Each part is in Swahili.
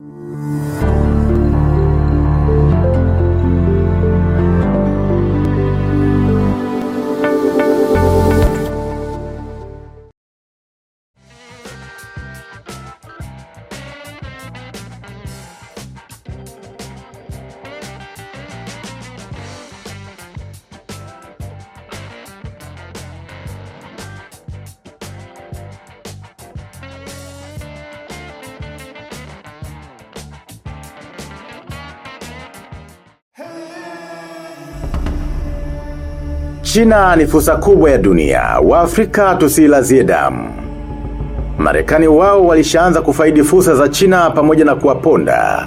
mm China ni fursa kubwa ya dunia, waafrika tusilazie damu. Marekani wao walishaanza kufaidi fursa za China pamoja na kuwaponda.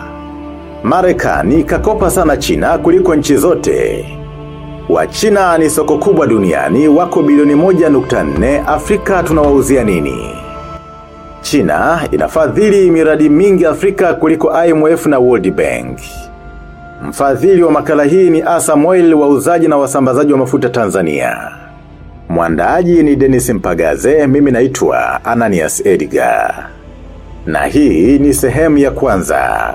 Marekani kakopa sana China kuliko nchi zote. Wa China ni soko kubwa duniani wako bilioni moja nukta nne Afrika tunawauzia nini? China inafadhili miradi mingi Afrika kuliko IMF na World Bank. Mfadhili wa makala hii ni Asam Oil wauzaji na wasambazaji wa mafuta Tanzania. Mwandaaji ni Dennis Mpagaze, mimi naitwa Ananias Edgar. Na hii ni sehemu ya kwanza.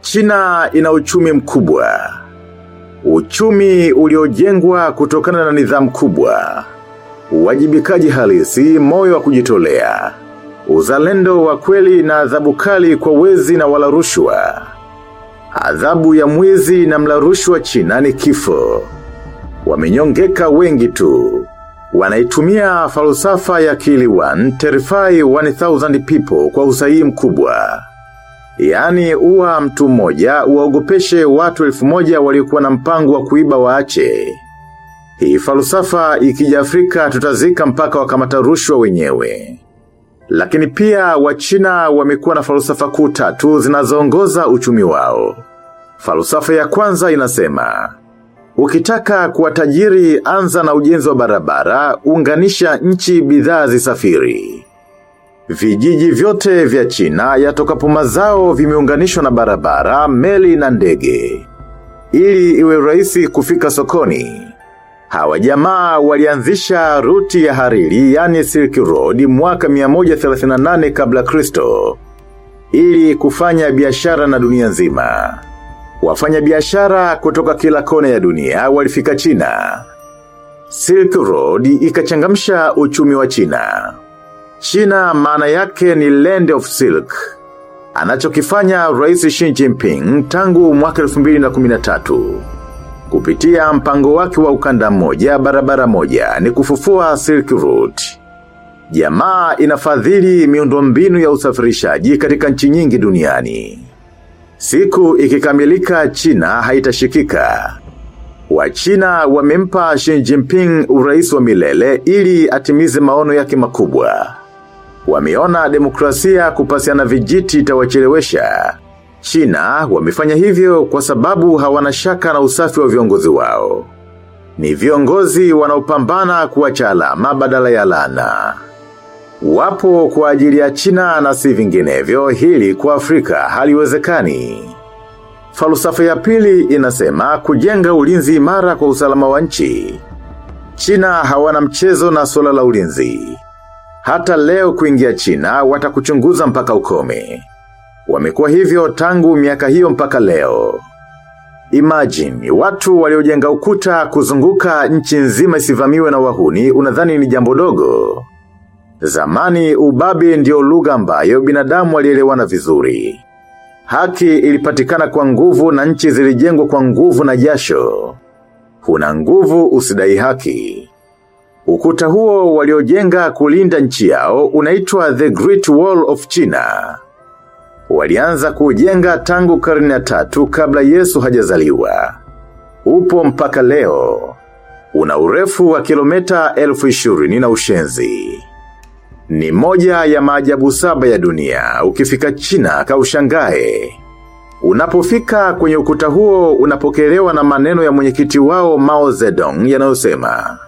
China ina uchumi mkubwa. Uchumi uliojengwa kutokana na nidhamu kubwa. Uwajibikaji halisi, moyo wa kujitolea. Uzalendo wa kweli na adhabu kali kwa wezi na wala rushwa. Adhabu ya mwizi na mla rushwa China ni kifo. Wamenyongeka wengi tu. Wanaitumia falsafa ya kili one, terrify 1000 people kwa usahihi mkubwa. Yani uwa mtu mmoja uwaogopeshe watu elfu moja waliokuwa na mpango wa kuiba waache. Hii falsafa ikija Afrika tutazika mpaka wakamata rushwa wenyewe. Lakini pia wachina wamekuwa na falsafa kuu tatu zinazoongoza uchumi wao. Falsafa ya kwanza inasema, ukitaka kuwa tajiri anza na ujenzi wa barabara, unganisha nchi bidhaa zisafiri. Vijiji vyote vya China yatokapo mazao vimeunganishwa na barabara, meli na ndege. Ili iwe rahisi kufika sokoni. Hawa jamaa walianzisha ruti ya hariri yani Silk Road mwaka 138 kabla Kristo. Ili kufanya biashara na dunia nzima. Wafanya biashara kutoka kila kona ya dunia walifika China. Silk Road ikachangamsha uchumi wa China. China maana yake ni Land of Silk. Anachokifanya Rais Xi Jinping tangu mwaka 2013. Kupitia mpango wake wa ukanda mmoja barabara moja ni kufufua Silk Route. Jamaa inafadhili miundombinu ya usafirishaji katika nchi nyingi duniani. Siku ikikamilika China haitashikika. wa china wamempa Xi Jinping urais wa milele ili atimize maono yake makubwa. Wameona demokrasia kupasiana vijiti itawachelewesha. China wamefanya hivyo kwa sababu hawana shaka na usafi wa viongozi wao. Ni viongozi wanaopambana kuacha alama badala ya lana. Wapo kwa ajili ya China na si vinginevyo hili kwa Afrika haliwezekani. Falsafa ya pili inasema kujenga ulinzi imara kwa usalama wa nchi. China hawana mchezo na suala la ulinzi. Hata leo kuingia China watakuchunguza mpaka ukome. Wamekuwa hivyo tangu miaka hiyo mpaka leo. Imagine, watu waliojenga ukuta kuzunguka nchi nzima isivamiwe na wahuni unadhani ni jambo dogo. Zamani ubabe ndio lugha ambayo binadamu walielewana vizuri. Haki ilipatikana kwa nguvu na nchi zilijengwa kwa nguvu na jasho. Huna nguvu usidai haki. Ukuta huo waliojenga kulinda nchi yao unaitwa The Great Wall of China. Walianza kujenga tangu karne ya tatu kabla Yesu hajazaliwa. Upo mpaka leo. Una urefu wa kilomita elfu ishirini na ushenzi. Ni moja ya maajabu saba ya dunia, ukifika China kaushangae. Unapofika kwenye ukuta huo unapokelewa na maneno ya mwenyekiti wao Mao Zedong yanayosema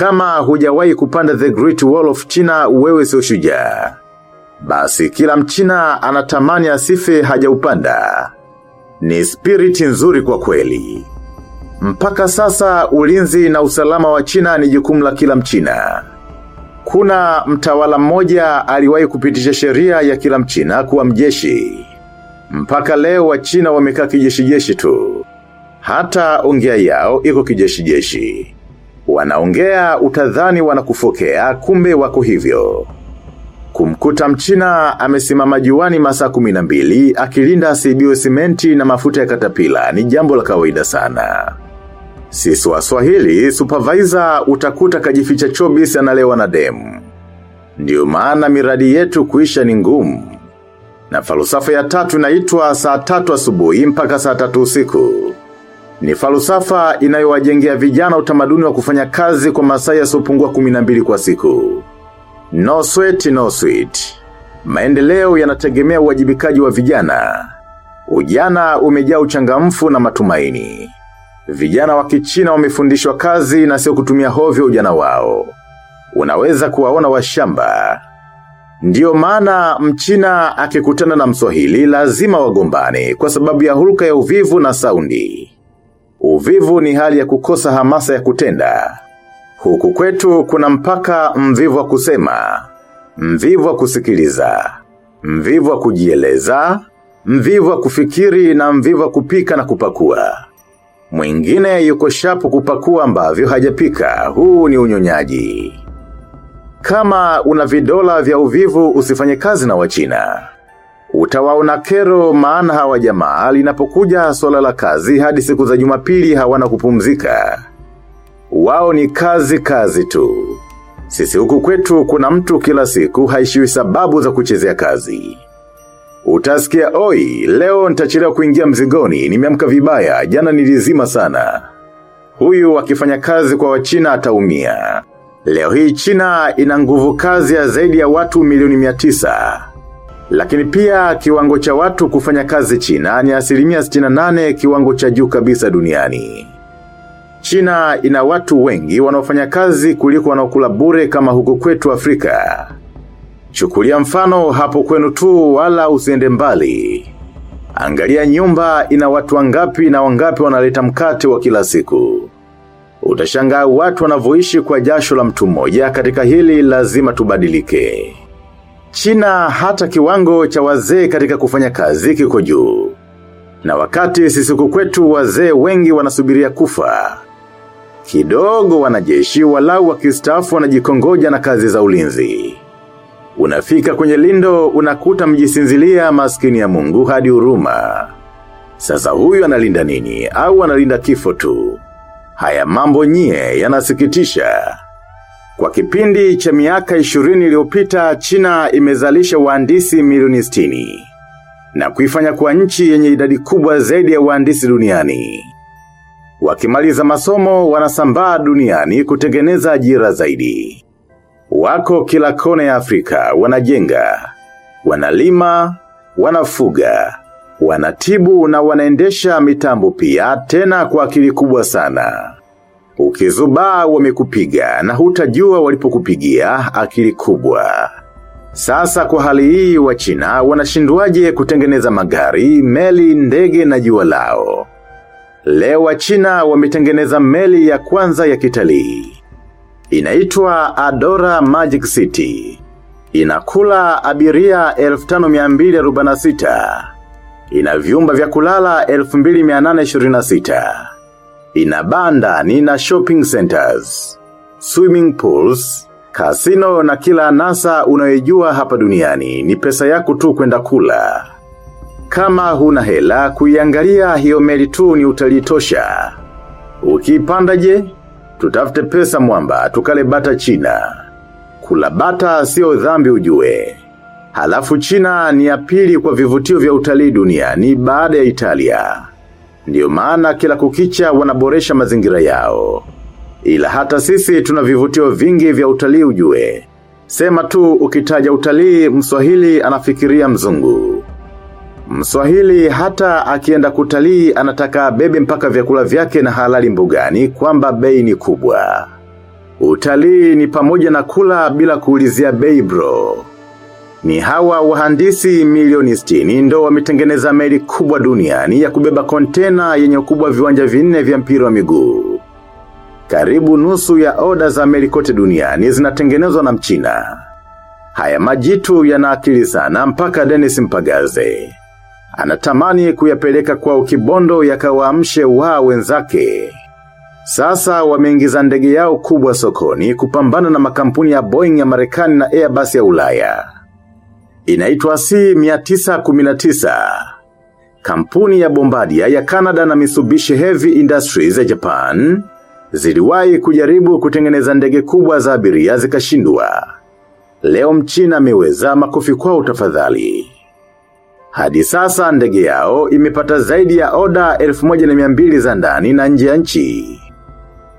Kama hujawahi kupanda the Great Wall of China wewe sio shujaa. Basi kila mchina anatamani asife hajaupanda. Ni spirit nzuri kwa kweli. Mpaka sasa ulinzi na usalama wa China ni jukumu la kila mchina. Kuna mtawala mmoja aliwahi kupitisha sheria ya kila mchina kuwa mjeshi. Mpaka leo wa China wamekaa kijeshi jeshi tu. Hata ongea yao iko kijeshi jeshi. Wanaongea utadhani wanakufokea kumbe wako hivyo. Kumkuta mchina amesimama juani masaa 12 akilinda asibiwe simenti na mafuta ya katapila ni jambo la kawaida sana. Sisi waswahili, supervisor utakuta kajificha chobisi analewa na demu. Ndiyo maana miradi yetu kuisha ni ngumu. Na falusafa ya tatu inaitwa saa tatu asubuhi mpaka saa tatu usiku. Ni falusafa inayowajengea vijana utamaduni wa kufanya kazi kwa masaa yasiyopungua 12 kwa siku. No sweat, no sweet. Maendeleo yanategemea uwajibikaji wa vijana. Ujana umejaa uchangamfu na matumaini. Vijana wa kichina wamefundishwa kazi na sio kutumia hovyo ujana wao. Unaweza kuwaona washamba. Ndiyo maana mchina akikutana na mswahili lazima wagombane kwa sababu ya hulka ya uvivu na saundi. Uvivu ni hali ya kukosa hamasa ya kutenda. Huku kwetu kuna mpaka mvivu wa kusema, mvivu wa kusikiliza, mvivu wa kujieleza, mvivu wa kufikiri na mvivu wa kupika na kupakua. Mwingine yuko shapu kupakua ambavyo hajapika, huu ni unyonyaji. Kama una vidola vya uvivu usifanye kazi na wachina. Utawaona kero maana hawa jamaa linapokuja swala la kazi hadi siku za jumapili hawana kupumzika. Wao ni kazi kazi tu. Sisi huku kwetu kuna mtu kila siku haishiwi sababu za kuchezea kazi. Utasikia oi, leo ntachelewa kuingia mzigoni, nimeamka vibaya, jana nilizima sana. Huyu akifanya kazi kwa wachina ataumia. Leo hii China ina nguvu kazi ya zaidi ya watu milioni mia tisa. Lakini pia kiwango cha watu kufanya kazi China ni asilimia 68 kiwango cha juu kabisa duniani. China ina watu wengi wanaofanya kazi kuliko wanaokula bure kama huko kwetu Afrika. Chukulia mfano hapo kwenu tu wala usiende mbali. Angalia nyumba ina watu wangapi na wangapi wanaleta mkate wa kila siku. Utashangaa watu wanavyoishi kwa jasho la mtu mmoja katika hili lazima tubadilike. China hata kiwango cha wazee katika kufanya kazi kiko juu. Na wakati sisi huku kwetu wazee wengi wanasubiria kufa. Kidogo wanajeshi walau wakistafu wanajikongoja na kazi za ulinzi. Unafika kwenye lindo unakuta mjisinzilia maskini ya mungu hadi huruma. Sasa huyu analinda nini au analinda kifo tu. Haya mambo nyie yanasikitisha. Kwa kipindi cha miaka 20 iliyopita China imezalisha waandisi milioni 60 na kuifanya kuwa nchi yenye idadi kubwa zaidi ya waandisi duniani. Wakimaliza masomo wanasambaa duniani kutengeneza ajira zaidi. Wako kila kona ya Afrika, wanajenga, wanalima, wanafuga, wanatibu na wanaendesha mitambo pia tena kwa akili kubwa sana. Ukizubaa wamekupiga na hutajua walipokupigia akili kubwa. Sasa kwa hali hii wa China wanashinduaje kutengeneza magari, meli, ndege na jua lao. Leo wa China wametengeneza meli ya kwanza ya kitalii. Inaitwa Adora Magic City. Inakula abiria 1546. Ina vyumba vya kulala 2826. Ina banda ni na shopping centers, swimming pools, kasino na kila nasa unayoijua hapa duniani ni pesa yako tu kwenda kula. Kama huna hela kuiangalia hiyo meli tu ni utalitosha. Ukipanda je, tutafute pesa mwamba tukale bata China. Kula bata sio dhambi ujue. Halafu China ni ya pili kwa vivutio vya utalii duniani baada ya Italia. Ndiyo maana kila kukicha wanaboresha mazingira yao. Ila hata sisi tuna vivutio vingi vya utalii ujue. Sema tu ukitaja utalii mswahili anafikiria mzungu. Mswahili hata akienda kutalii anataka bebe mpaka vyakula vyake na halali mbugani kwamba bei ni kubwa. Utalii ni pamoja na kula bila kuulizia bei bro. Ni hawa wahandisi milioni 60 ndo wametengeneza meli kubwa duniani ya kubeba kontena yenye ukubwa viwanja vinne vya mpira wa miguu. Karibu nusu ya oda za meli kote duniani zinatengenezwa na mchina. Haya majitu yanaakili sana mpaka Dennis Mpagaze. Anatamani kuyapeleka kwa ukibondo yakawaamshe wa wenzake. Sasa wameingiza ndege yao kubwa sokoni kupambana na makampuni ya Boeing ya Marekani na Airbus ya Ulaya. Inaitwa C919. Kampuni ya Bombardier ya Canada na Mitsubishi Heavy Industries ya Japan ziliwahi kujaribu kutengeneza ndege kubwa za abiria zikashindwa. Leo mchina ameweza makofi kwa utafadhali. Hadi sasa ndege yao imepata zaidi ya oda 1200 za ndani na nje ya nchi.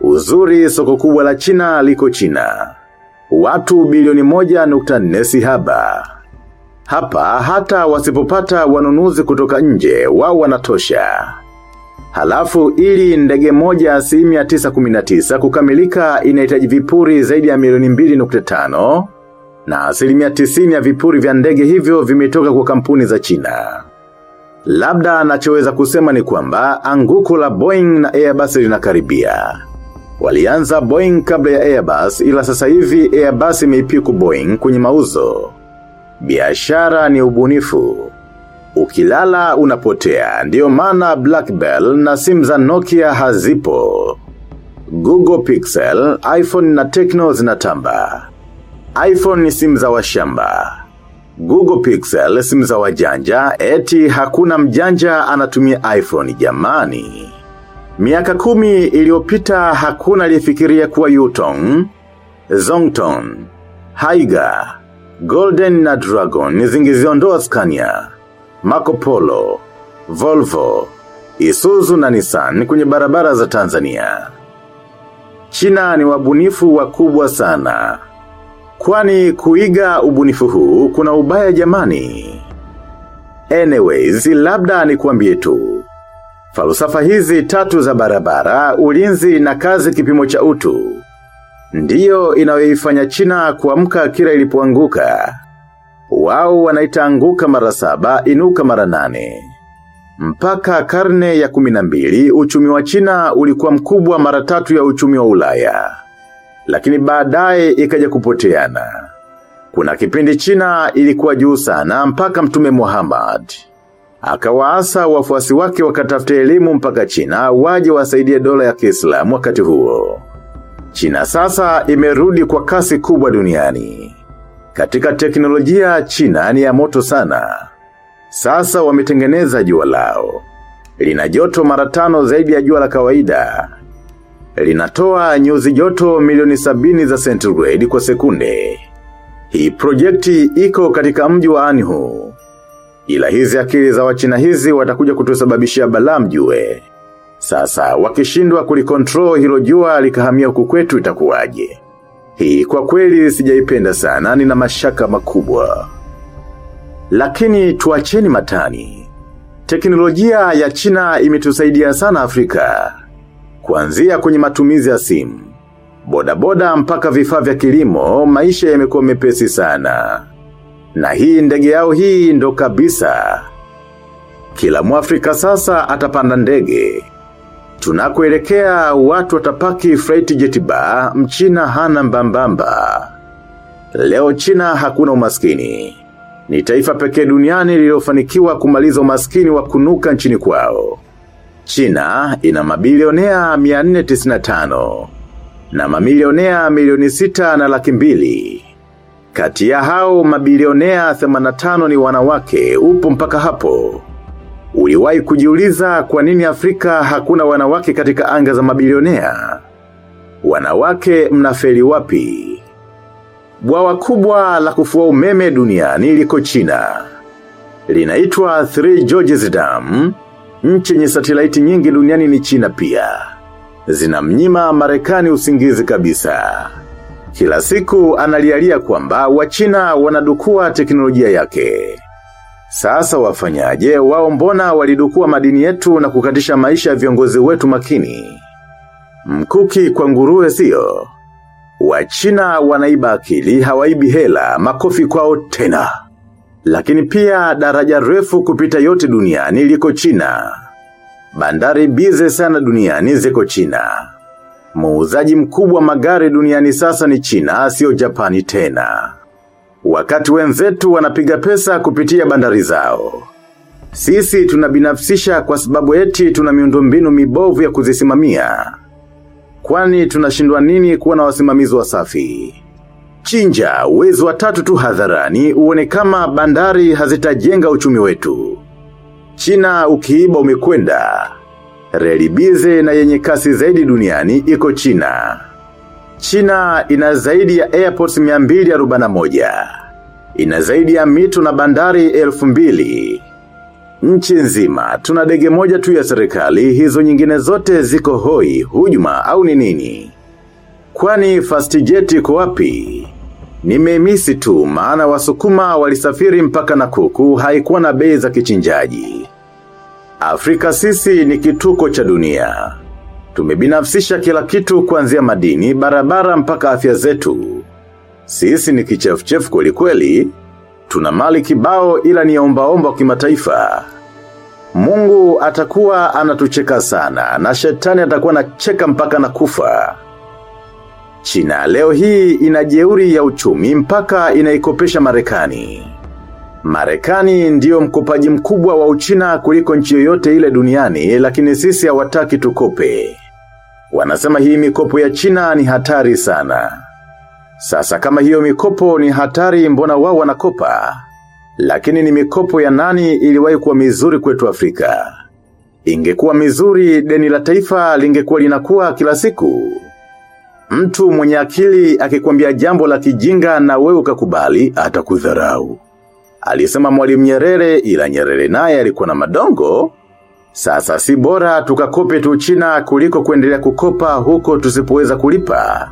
Uzuri soko kubwa la China liko China. Watu bilioni moja nukta nne si haba. Hapa hata wasipopata wanunuzi kutoka nje wao wanatosha. Halafu ili ndege moja asilimia 919 kukamilika inahitaji vipuri zaidi ya milioni 2.5 na asilimia 90 ya vipuri vya ndege hivyo vimetoka kwa kampuni za China. Labda anachoweza kusema ni kwamba anguko la Boeing na Airbus linakaribia. Walianza Boeing kabla ya Airbus ila sasa hivi Airbus imeipiku Boeing kwenye mauzo. Biashara ni ubunifu. Ukilala unapotea, ndiyo maana Blackbell na simu za Nokia hazipo. Google Pixel, iPhone na Tecno zinatamba. iPhone ni simu za washamba. Google Pixel simu za wajanja, eti hakuna mjanja anatumia iPhone jamani. Miaka kumi iliyopita hakuna aliyefikiria kuwa Yutong, Zongtong, Haiga, Golden na Dragon zingiziondoa Scania, Marco Polo, Volvo, Isuzu na Nissan kwenye barabara za Tanzania. China ni wabunifu wakubwa sana. Kwani kuiga ubunifu huu kuna ubaya jamani. Anyways, labda ni kuambie tu. Falsafa hizi tatu za barabara, ulinzi na kazi kipimo cha utu. Ndiyo inayoifanya China kuamka kila ilipoanguka. Wao wanaita anguka mara saba, inuka mara nane. Mpaka karne ya kuminambili, uchumi wa China ulikuwa mkubwa mara tatu ya uchumi wa Ulaya. Lakini baadaye ikaja kupoteana. Kuna kipindi China ilikuwa juu sana mpaka mtume Muhammad. Akawaasa wafuasi wake wakatafute elimu mpaka China waje wasaidie dola ya Kiislamu wakati huo. China sasa imerudi kwa kasi kubwa duniani. Katika teknolojia China ni ya moto sana. Sasa wametengeneza jua lao. Lina joto mara tano zaidi ya jua la kawaida. Linatoa nyuzi joto milioni sabini za centigrade kwa sekunde. Hii projekti iko katika mji wa Anhu. Ila hizi akili za wachina hizi watakuja kutusababishia balaa mjue. Sasa wakishindwa kulikontrol hilo jua likahamia huku kwetu itakuwaje? Hii kwa kweli sijaipenda sana nina mashaka makubwa. Lakini tuacheni matani. Teknolojia ya China imetusaidia sana Afrika. Kuanzia kwenye matumizi ya simu. Bodaboda mpaka vifaa vya kilimo, maisha yamekuwa mepesi sana. Na hii ndege yao hii ndo kabisa. Kila mwafrika sasa atapanda ndege. Tunakoelekea watu watapaki freight jet mchina hana mbambamba. Leo China hakuna umaskini. Ni taifa pekee duniani lililofanikiwa kumaliza umaskini wa kunuka nchini kwao. China ina mabilionea 495 na mamilionea milioni sita na laki mbili. Kati ya hao mabilionea 85 ni wanawake upo mpaka hapo. Uliwahi kujiuliza kwa nini Afrika hakuna wanawake katika anga za mabilionea? Wanawake mnafeli wapi? Bwawa kubwa la kufua umeme duniani liko China. Linaitwa Three Georges Dam. Nchi yenye satelaiti nyingi duniani ni China pia. Zinamnyima Marekani usingizi kabisa. Kila siku analialia kwamba wachina wanadukua teknolojia yake. Sasa wafanyaje wao mbona walidukua madini yetu na kukatisha maisha ya viongozi wetu makini. Mkuki kwa nguruwe sio. Wachina wanaiba akili hawaibi hela makofi kwao tena. Lakini pia daraja refu kupita yote duniani liko China. Bandari bize sana duniani ziko China. Muuzaji mkubwa magari duniani sasa ni China, sio Japani tena. Wakati wenzetu wanapiga pesa kupitia bandari zao. Sisi tunabinafsisha kwa sababu eti tuna miundombinu mibovu ya kuzisimamia. Kwani tunashindwa nini kuwa na wasimamizi wasafi? Chinja, uwezo wa tatu tu hadharani uone kama bandari hazitajenga uchumi wetu. China ukiiba umekwenda. Reli bize na yenye kasi zaidi duniani iko China. China ina zaidi ya airports 241. Ina zaidi ya mito na bandari elfu mbili. Nchi nzima, tuna dege moja tu ya serikali, hizo nyingine zote ziko hoi, hujuma au ni nini? Kwani fast jet iko wapi? Nimemisi tu maana wasukuma walisafiri mpaka na kuku haikuwa na bei za kichinjaji. Afrika sisi ni kituko cha dunia. Tumebinafsisha kila kitu kuanzia madini, barabara mpaka afya zetu. Sisi ni kichefuchefu kweli kweli, tuna mali kibao ila ni yaombaomba wa kimataifa. Mungu atakuwa anatucheka sana na shetani atakuwa anacheka mpaka na kufa. China leo hii ina jeuri ya uchumi mpaka inaikopesha Marekani. Marekani ndiyo mkopaji mkubwa wa Uchina kuliko nchi yoyote ile duniani lakini sisi hawataki tukope. Wanasema hii mikopo ya China ni hatari sana. Sasa kama hiyo mikopo ni hatari mbona wao wanakopa? Lakini ni mikopo ya nani iliwahi kuwa mizuri kwetu Afrika? Ingekuwa mizuri deni la taifa lingekuwa linakuwa kila siku. Mtu mwenye akili akikwambia jambo la kijinga na wewe ukakubali atakudharau. Alisema mwalimu Nyerere ila Nyerere naye alikuwa na madongo. Sasa si bora tukakope tu China kuliko kuendelea kukopa huko tusipoweza kulipa.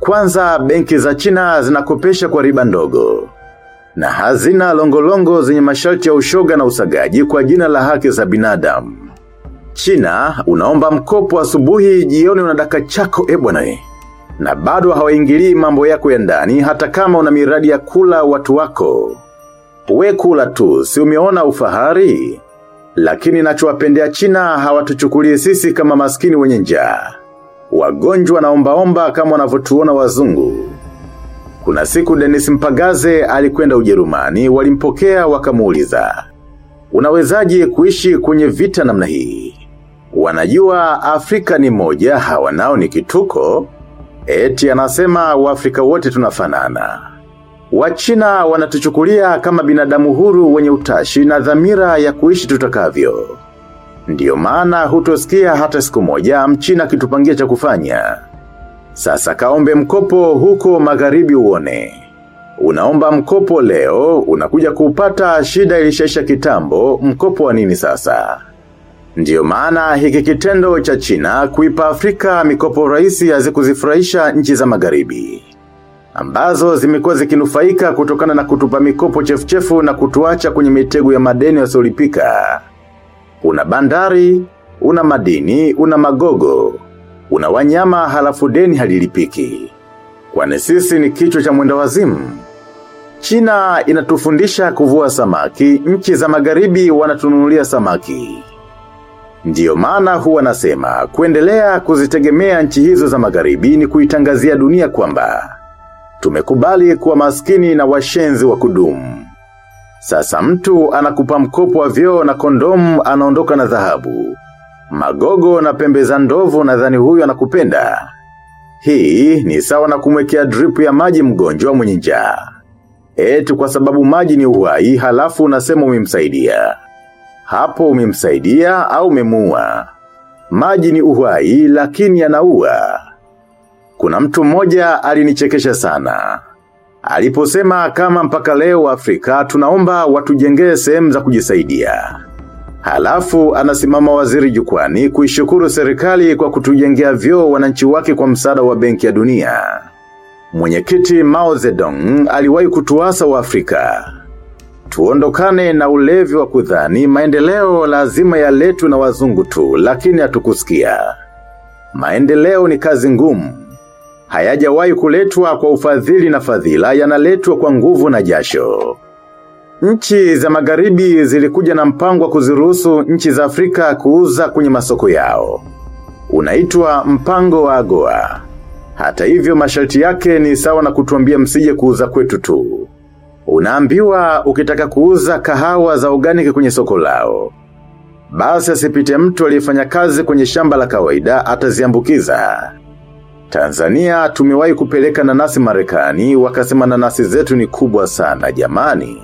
Kwanza benki za China zinakopesha kwa riba ndogo. Na hazina longolongo zenye masharti ya ushoga na usagaji kwa jina la haki za binadamu. China unaomba mkopo asubuhi jioni unadaka chako ebwana bwana. Na bado hawaingilii mambo yako ya ndani hata kama una miradi ya kula watu wako. We kula tu, si umeona ufahari? Lakini nachowapendea China hawatuchukulie sisi kama maskini wenye njaa. Wagonjwa na omba-omba kama wanavyotuona wazungu. Kuna siku Dennis Mpagaze alikwenda ujerumani, walimpokea wakamuuliza. Unawezaje kuishi kwenye vita namna hii? Wanajua Afrika ni moja, hawanao ni kituko. Eti anasema Waafrika wote tunafanana. Wachina wanatuchukulia kama binadamu huru wenye utashi na dhamira ya kuishi tutakavyo. Ndiyo maana hutosikia hata siku moja mchina kitupangia cha kufanya. Sasa kaombe mkopo huko magharibi uone. Unaomba mkopo leo, unakuja kupata shida ilishaisha kitambo, mkopo wa nini sasa? Ndiyo maana hiki kitendo cha China kuipa Afrika mikopo rahisi hazikuzifurahisha nchi za magharibi ambazo zimekuwa zikinufaika kutokana na kutupa mikopo chefuchefu na kutuacha kwenye mitego ya madeni yasiyolipika. Una bandari, una madini, una magogo, una wanyama halafu deni halilipiki. Kwani sisi ni kichwa cha mwenda wazimu. China inatufundisha kuvua samaki, nchi za magharibi wanatununulia samaki. Ndiyo maana huwa nasema, kuendelea kuzitegemea nchi hizo za magharibi ni kuitangazia dunia kwamba tumekubali kuwa maskini na washenzi wa kudumu. Sasa mtu anakupa mkopo wa vyoo na kondomu anaondoka na dhahabu. Magogo na pembe za ndovu nadhani huyu anakupenda. Hii ni sawa na kumwekea dripu ya maji mgonjwa mwenye njaa. Eti kwa sababu maji ni uhai halafu unasema umemsaidia. Hapo umemsaidia au umemuua. Maji ni uhai lakini yanaua. Kuna mtu mmoja alinichekesha sana. Aliposema kama mpaka leo Afrika tunaomba watujengee sehemu za kujisaidia. Halafu anasimama waziri jukwani kuishukuru serikali kwa kutujengea vyoo wananchi wake kwa msaada wa benki ya dunia. Mwenyekiti Mao Zedong aliwahi kutuasa wa Afrika. Tuondokane na ulevi wa kudhani maendeleo lazima yaletwe na wazungu tu lakini hatukusikia. Maendeleo ni kazi ngumu. Hayajawahi kuletwa kwa ufadhili na fadhila yanaletwa kwa nguvu na jasho. Nchi za magharibi zilikuja na mpango wa kuziruhusu nchi za Afrika kuuza kwenye masoko yao. Unaitwa mpango wa AGOA. Hata hivyo masharti yake ni sawa na kutuambia msije kuuza kwetu tu. Unaambiwa ukitaka kuuza kahawa za organic kwenye soko lao. Basi asipite mtu aliyefanya kazi kwenye shamba la kawaida ataziambukiza. Tanzania tumewahi kupeleka nanasi marekani wakasema nanasi zetu ni kubwa sana jamani.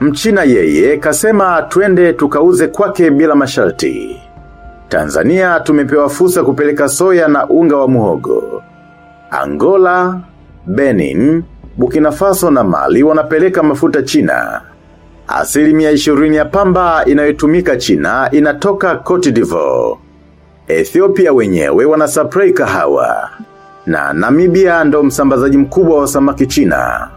Mchina yeye kasema twende tukauze kwake bila masharti. Tanzania tumepewa fursa kupeleka soya na unga wa muhogo. Angola, Benin, Burkina Faso na Mali wanapeleka mafuta China. Asilimia ishirini ya pamba inayotumika China inatoka Cote d'Ivoire. Ethiopia wenyewe wanasupply kahawa. Na Namibia ndo msambazaji mkubwa wa samaki China.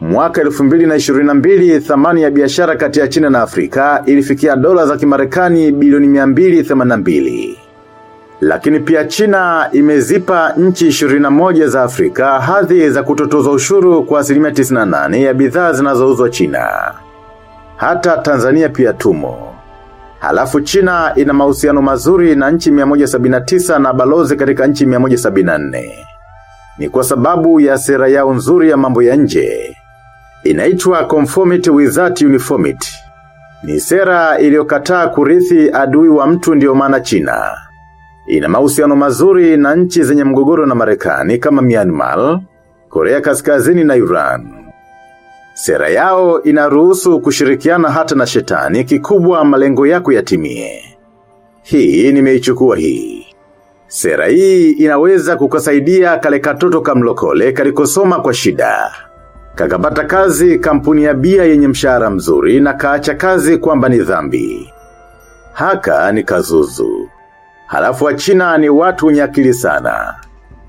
Mwaka 2022 thamani ya biashara kati ya China na Afrika ilifikia dola za kimarekani bilioni 282. Lakini pia China imezipa nchi 21 za Afrika hadhi za kutotoza ushuru kwa asilimia 98 ya bidhaa zinazouzwa China. Hata Tanzania pia tumo. Halafu China ina mahusiano mazuri na nchi 179 na balozi katika nchi 174. Ni kwa sababu ya sera yao nzuri ya mambo ya nje. Inaitwa Conformity Without Uniformity. Ni sera iliyokataa kurithi adui wa mtu ndio maana China. Ina mahusiano mazuri na nchi zenye mgogoro na Marekani kama Myanmar, Korea Kaskazini na Iran. Sera yao inaruhusu kushirikiana hata na shetani kikubwa malengo yako yatimie. Hii nimeichukua hii. Sera hii inaweza kukasaidia kale katoto kamlokole kalikosoma kwa shida. Kakapata kazi kampuni ya bia yenye mshahara mzuri na kaacha kazi kwamba ni dhambi. Haka ni kazuzu. Halafu wa China ni watu wenye akili sana.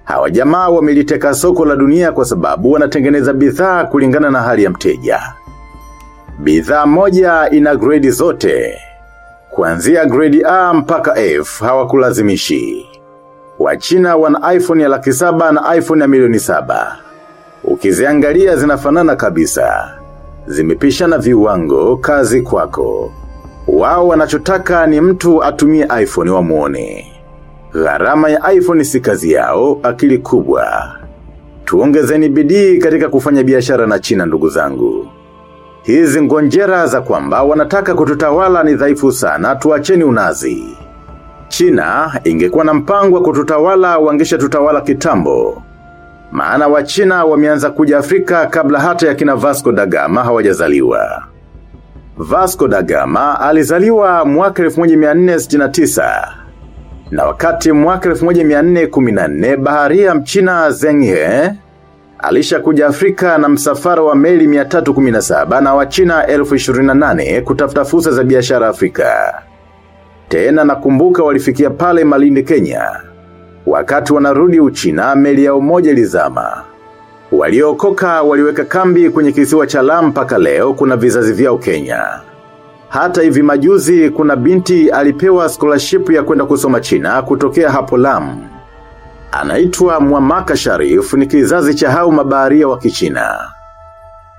Hawa jamaa wameliteka soko la dunia kwa sababu wanatengeneza bidhaa kulingana na hali ya mteja. Bidhaa moja ina grade zote. Kuanzia grade A mpaka F hawakulazimishi. Wachina wana iPhone ya laki saba na iPhone ya milioni saba. Ukiziangalia zinafanana kabisa. Zimepishana viwango kazi kwako. Wao wanachotaka ni mtu atumie iPhone wa muone. Gharama ya iPhone si kazi yao, akili kubwa. Tuongezeni bidii katika kufanya biashara na China ndugu zangu. Hizi ngonjera za kwamba wanataka kututawala ni dhaifu sana, tuacheni unazi. China ingekuwa na mpango wa kututawala wangesha tutawala kitambo. Maana wa China wameanza kuja Afrika kabla hata ya kina Vasco da Gama hawajazaliwa. Vasco da Gama alizaliwa mwaka 1469. Na wakati mwaka 1414 baharia mchina Zheng He alisha kuja Afrika na msafara wa meli 317 na wachina 1028 kutafuta fursa za biashara Afrika. Tena nakumbuka walifikia pale Malindi Kenya. Wakati wanarudi Uchina meli yao moja ilizama. Waliokoka waliweka kambi kwenye kisiwa cha Lamu mpaka leo kuna vizazi vyao Kenya. Hata hivi majuzi kuna binti alipewa scholarship ya kwenda kusoma China kutokea hapo Lamu. Anaitwa Mwamaka Sharif ni kizazi cha hao mabaharia wa Kichina.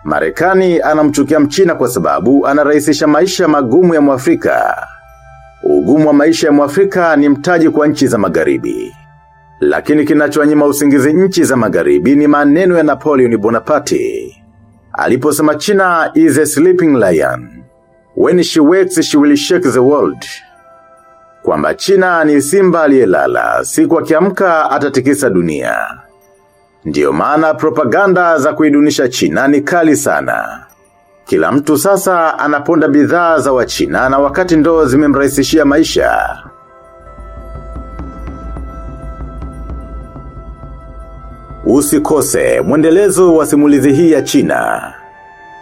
Marekani anamchukia mchina kwa sababu anarahisisha maisha magumu ya Mwafrika. Ugumu wa maisha ya Mwafrika ni mtaji kwa nchi za magharibi. Lakini kinachowanyima usingizi nchi za magharibi ni maneno ya Napoleon Bonaparte. Aliposema China is a sleeping lion. When she wakes she will shake the world. Kwamba China ni simba aliyelala, siku akiamka atatikisa dunia. Ndiyo maana propaganda za kuidunisha China ni kali sana. Kila mtu sasa anaponda bidhaa za wachina na wakati ndo zimemrahisishia maisha. Usikose mwendelezo wa simulizi hii ya China.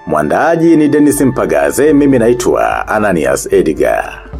Mwandaaji ni Dennis Mpagaze, mimi naitwa Ananias Edgar.